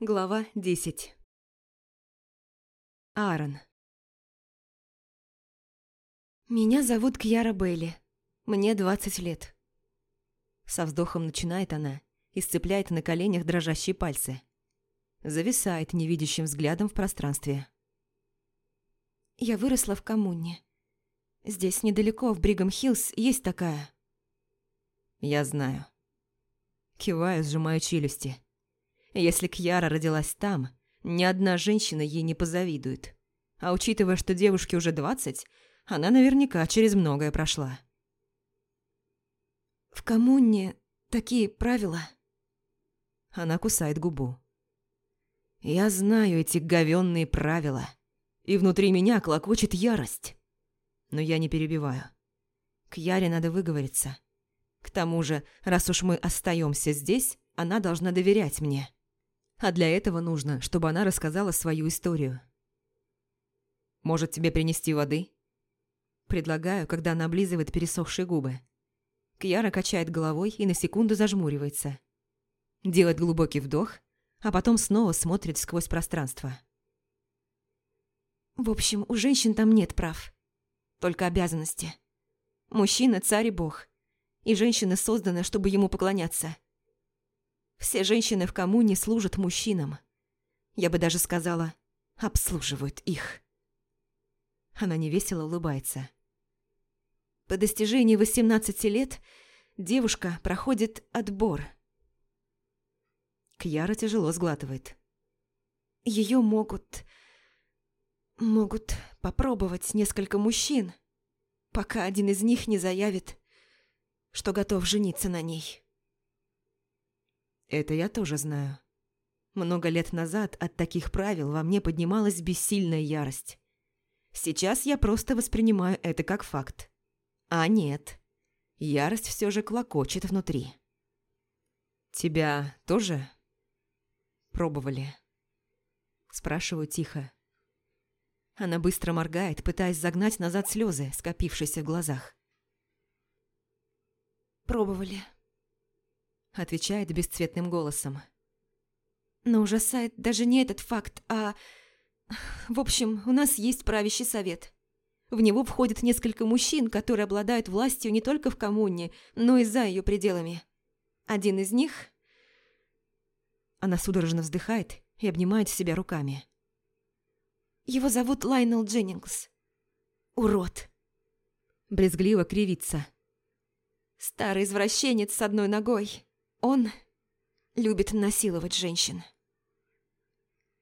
Глава 10 Аарон «Меня зовут Кьяра Бейли. Мне 20 лет». Со вздохом начинает она и сцепляет на коленях дрожащие пальцы. Зависает невидящим взглядом в пространстве. «Я выросла в коммуне. Здесь недалеко, в Бригам-Хиллз, есть такая». «Я знаю». Киваю, сжимаю челюсти. Если Кьяра родилась там, ни одна женщина ей не позавидует. А учитывая, что девушке уже двадцать, она наверняка через многое прошла. «В коммуне такие правила?» Она кусает губу. «Я знаю эти говенные правила, и внутри меня клокочет ярость. Но я не перебиваю. К Яре надо выговориться. К тому же, раз уж мы остаемся здесь, она должна доверять мне». А для этого нужно, чтобы она рассказала свою историю. «Может, тебе принести воды?» Предлагаю, когда она облизывает пересохшие губы. Кьяра качает головой и на секунду зажмуривается. Делает глубокий вдох, а потом снова смотрит сквозь пространство. В общем, у женщин там нет прав. Только обязанности. Мужчина – царь и бог. И женщина создана, чтобы ему поклоняться – все женщины в коммуне служат мужчинам. Я бы даже сказала, обслуживают их. Она невесело улыбается. По достижении 18 лет девушка проходит отбор. Кьяра тяжело сглатывает. Ее могут... могут попробовать несколько мужчин, пока один из них не заявит, что готов жениться на ней. Это я тоже знаю. Много лет назад от таких правил во мне поднималась бессильная ярость. Сейчас я просто воспринимаю это как факт. А нет, ярость все же клокочет внутри. «Тебя тоже пробовали?» Спрашиваю тихо. Она быстро моргает, пытаясь загнать назад слезы, скопившиеся в глазах. «Пробовали», отвечает бесцветным голосом. Но ужасает даже не этот факт, а... В общем, у нас есть правящий совет. В него входит несколько мужчин, которые обладают властью не только в коммуне, но и за ее пределами. Один из них... Она судорожно вздыхает и обнимает себя руками. Его зовут Лайнел Дженнингс. Урод. Брезгливо кривится. Старый извращенец с одной ногой. Он любит насиловать женщин.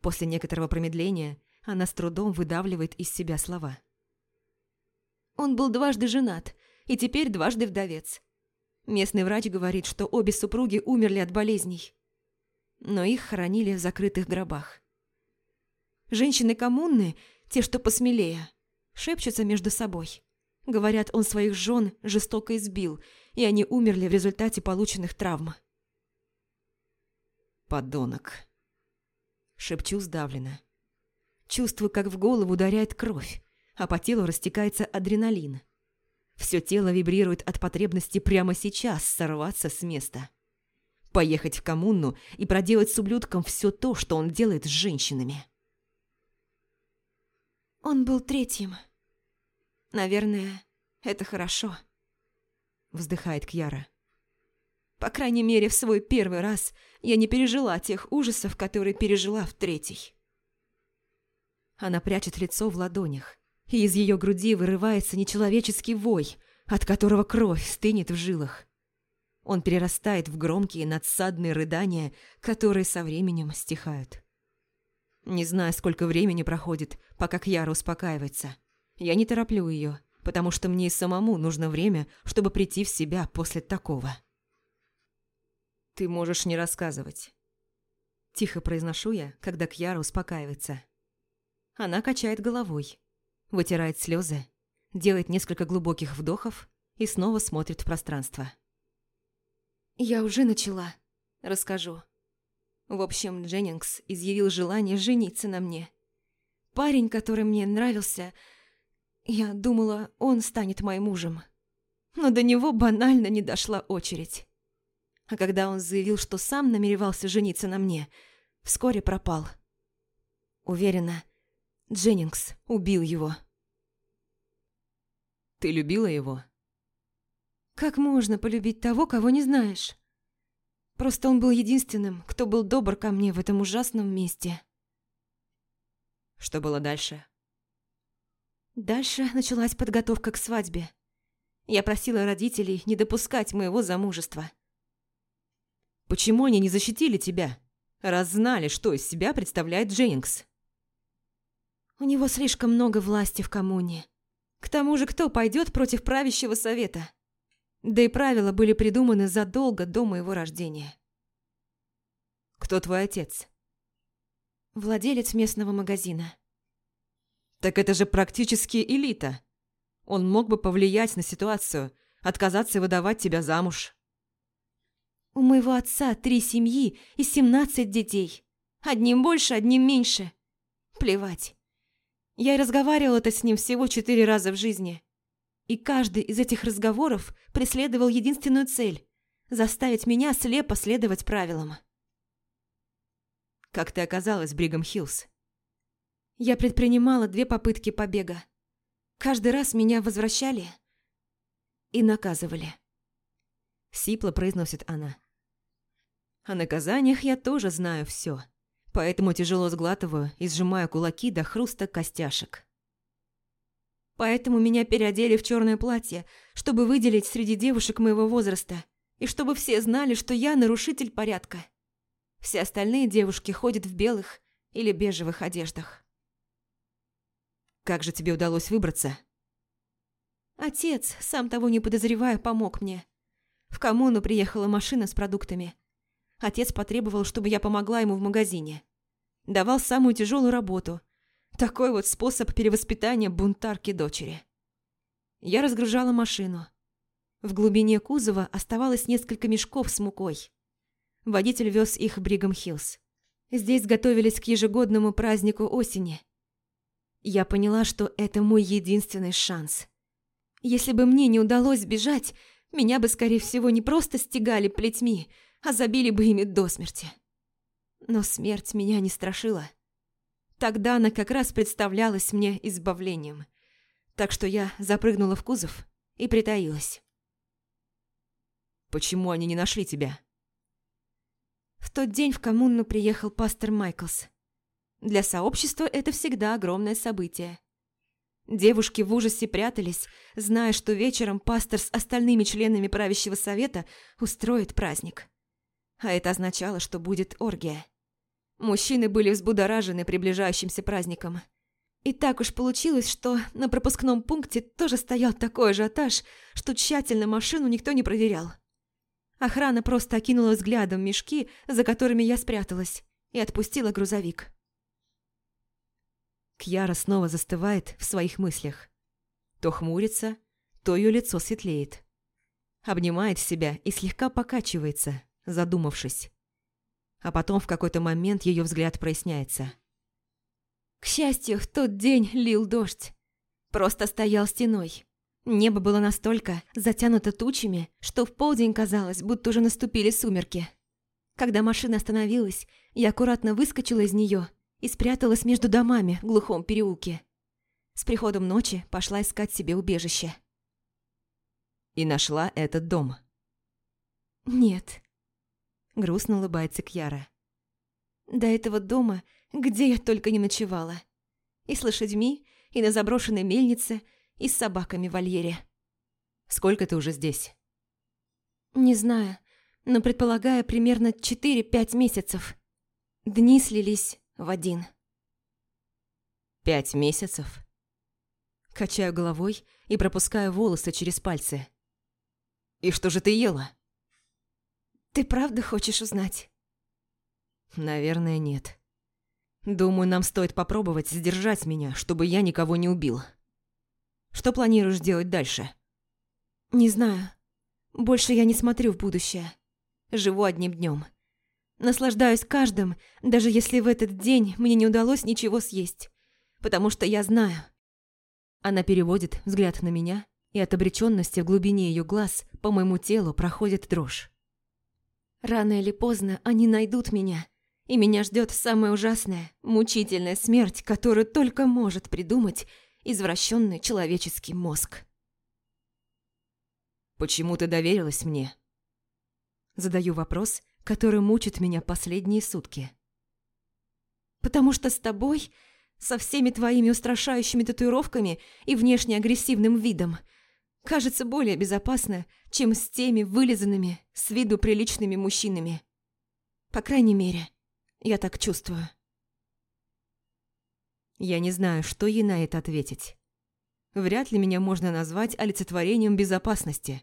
После некоторого промедления она с трудом выдавливает из себя слова. Он был дважды женат и теперь дважды вдовец. Местный врач говорит, что обе супруги умерли от болезней, но их хоронили в закрытых гробах. Женщины коммуны, те, что посмелее, шепчутся между собой. Говорят, он своих жен жестоко избил, и они умерли в результате полученных травм. «Подонок!» Шепчу сдавленно. Чувствую, как в голову ударяет кровь, а по телу растекается адреналин. Все тело вибрирует от потребности прямо сейчас сорваться с места. Поехать в коммуну и проделать с ублюдком все то, что он делает с женщинами. Он был третьим. Наверное, это хорошо. Вздыхает Кьяра. По крайней мере, в свой первый раз я не пережила тех ужасов, которые пережила в третий. Она прячет лицо в ладонях, и из ее груди вырывается нечеловеческий вой, от которого кровь стынет в жилах. Он перерастает в громкие надсадные рыдания, которые со временем стихают. Не знаю, сколько времени проходит, пока Кьяра успокаивается. Я не тороплю ее, потому что мне и самому нужно время, чтобы прийти в себя после такого. «Ты можешь не рассказывать». Тихо произношу я, когда Кьяра успокаивается. Она качает головой, вытирает слезы, делает несколько глубоких вдохов и снова смотрит в пространство. «Я уже начала. Расскажу. В общем, Дженнингс изъявил желание жениться на мне. Парень, который мне нравился, я думала, он станет моим мужем. Но до него банально не дошла очередь. А когда он заявил, что сам намеревался жениться на мне, вскоре пропал. Уверена, Дженнингс убил его. Ты любила его? Как можно полюбить того, кого не знаешь? Просто он был единственным, кто был добр ко мне в этом ужасном месте. Что было дальше? Дальше началась подготовка к свадьбе. Я просила родителей не допускать моего замужества. Почему они не защитили тебя, раз знали, что из себя представляет Дженнингс? У него слишком много власти в коммуне. К тому же, кто пойдет против правящего совета? Да и правила были придуманы задолго до моего рождения. Кто твой отец? Владелец местного магазина. Так это же практически элита. Он мог бы повлиять на ситуацию, отказаться выдавать тебя замуж. У моего отца три семьи и семнадцать детей. Одним больше, одним меньше. Плевать. Я разговаривала-то с ним всего четыре раза в жизни. И каждый из этих разговоров преследовал единственную цель – заставить меня слепо следовать правилам. Как ты оказалась Бригам Хиллз? Я предпринимала две попытки побега. Каждый раз меня возвращали и наказывали. Сипло произносит она. О наказаниях я тоже знаю все, поэтому тяжело сглатываю и сжимаю кулаки до хруста костяшек. Поэтому меня переодели в черное платье, чтобы выделить среди девушек моего возраста, и чтобы все знали, что я нарушитель порядка. Все остальные девушки ходят в белых или бежевых одеждах. Как же тебе удалось выбраться? Отец, сам того не подозревая, помог мне. В коммуну приехала машина с продуктами. Отец потребовал, чтобы я помогла ему в магазине. Давал самую тяжелую работу. Такой вот способ перевоспитания бунтарки дочери. Я разгружала машину. В глубине кузова оставалось несколько мешков с мукой. Водитель вез их в Бригам Хиллз. Здесь готовились к ежегодному празднику осени. Я поняла, что это мой единственный шанс. Если бы мне не удалось сбежать, меня бы, скорее всего, не просто стегали плетьми, а забили бы ими до смерти. Но смерть меня не страшила. Тогда она как раз представлялась мне избавлением. Так что я запрыгнула в кузов и притаилась. «Почему они не нашли тебя?» В тот день в коммуну приехал пастор Майклс. Для сообщества это всегда огромное событие. Девушки в ужасе прятались, зная, что вечером пастор с остальными членами правящего совета устроит праздник. А это означало, что будет оргия. Мужчины были взбудоражены приближающимся праздником. И так уж получилось, что на пропускном пункте тоже стоял такой ажиотаж, что тщательно машину никто не проверял. Охрана просто окинула взглядом мешки, за которыми я спряталась, и отпустила грузовик. Кьяра снова застывает в своих мыслях. То хмурится, то ее лицо светлеет. Обнимает себя и слегка покачивается, задумавшись. А потом в какой-то момент ее взгляд проясняется. К счастью, в тот день лил дождь. Просто стоял стеной. Небо было настолько затянуто тучами, что в полдень казалось, будто уже наступили сумерки. Когда машина остановилась, я аккуратно выскочила из нее и спряталась между домами в глухом переулке. С приходом ночи пошла искать себе убежище. И нашла этот дом. Нет. Грустно улыбается Кьяра. До этого дома, где я только не ночевала. И с лошадьми, и на заброшенной мельнице, и с собаками в вольере. Сколько ты уже здесь? Не знаю, но предполагаю примерно 4-5 месяцев. Дни слились в один. Пять месяцев? Качаю головой и пропускаю волосы через пальцы. И что же ты ела? Ты правда хочешь узнать? Наверное, нет. Думаю, нам стоит попробовать сдержать меня, чтобы я никого не убил. Что планируешь делать дальше? Не знаю. Больше я не смотрю в будущее. Живу одним днем. Наслаждаюсь каждым, даже если в этот день мне не удалось ничего съесть. Потому что я знаю. Она переводит взгляд на меня, и от обреченности в глубине ее глаз по моему телу проходит дрожь. Рано или поздно они найдут меня, и меня ждет самая ужасная, мучительная смерть, которую только может придумать извращенный человеческий мозг. «Почему ты доверилась мне?» Задаю вопрос, который мучит меня последние сутки. «Потому что с тобой, со всеми твоими устрашающими татуировками и внешне агрессивным видом, кажется более безопасно, чем с теми вылизанными, с виду приличными мужчинами. По крайней мере, я так чувствую». Я не знаю, что ей на это ответить. Вряд ли меня можно назвать олицетворением безопасности,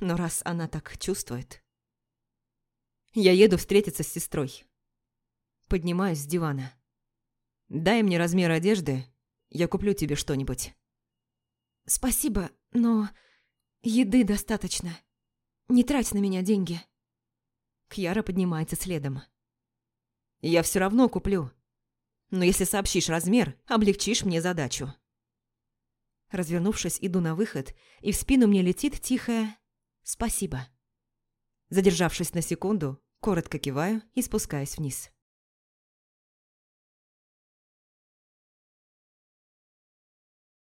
но раз она так чувствует... Я еду встретиться с сестрой. Поднимаюсь с дивана. Дай мне размер одежды, я куплю тебе что-нибудь. Спасибо, но еды достаточно. Не трать на меня деньги. Кьяра поднимается следом. Я все равно куплю. Но если сообщишь размер, облегчишь мне задачу. Развернувшись, иду на выход, и в спину мне летит тихое «Спасибо». Задержавшись на секунду, коротко киваю и спускаюсь вниз.